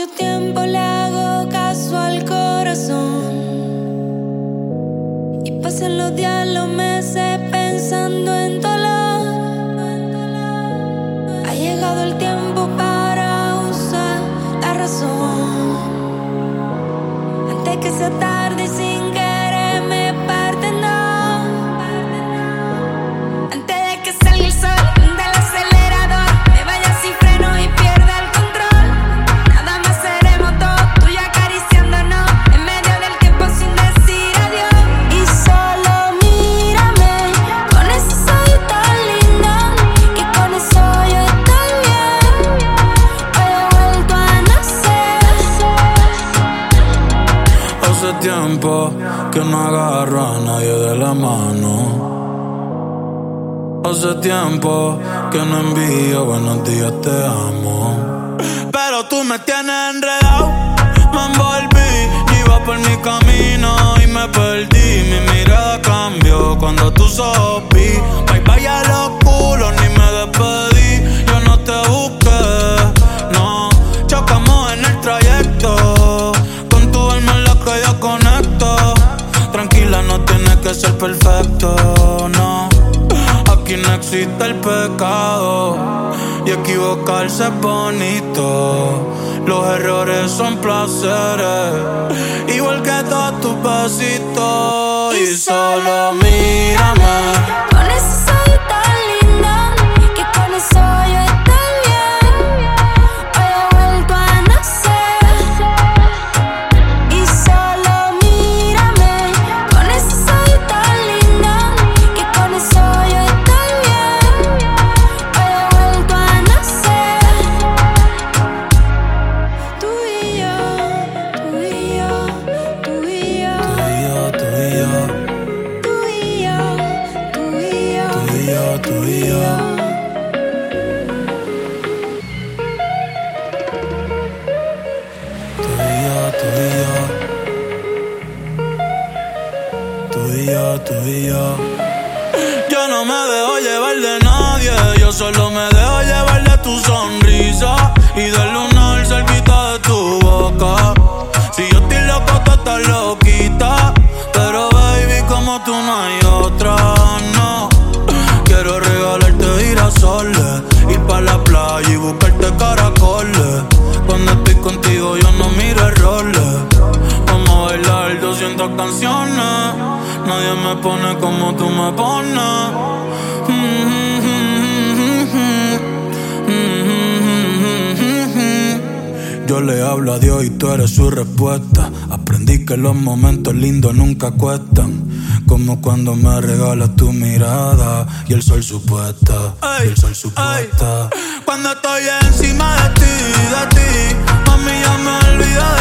mucho tiempo le hago caso al corazón. Y pasan los días, los meses pensando en dolor. Ha llegado el tiempo para usar la razón. Antes que sea tarde. Hace tiempo que no agarro a nadie de la mano. Hace tiempo que no envío buenos días, te amo. Pero tú me tienes enredado, me envolví, iba por mi camino y me perdí. Mi mirada cambió cuando tú sopí. Bye bye a los perfecto, no. Aquí no existe el pecado. Y equivocarse es bonito. Los errores son placeres. Igual que todos tus besitos. Y solo mírame. Tú y yo, tú y yo. Tú y yo, tú y yo. Yo no me dejo llevar de nadie, yo solo me dejo llevar de tu sonrisa me pone como tú me pones. Yo le hablo a Dios y tú eres su respuesta. Aprendí que los momentos lindos nunca cuestan. Como cuando me regalas tu mirada y el sol supuesta. y el sol supuesta. Cuando estoy encima de ti, de ti, mami ya me olvido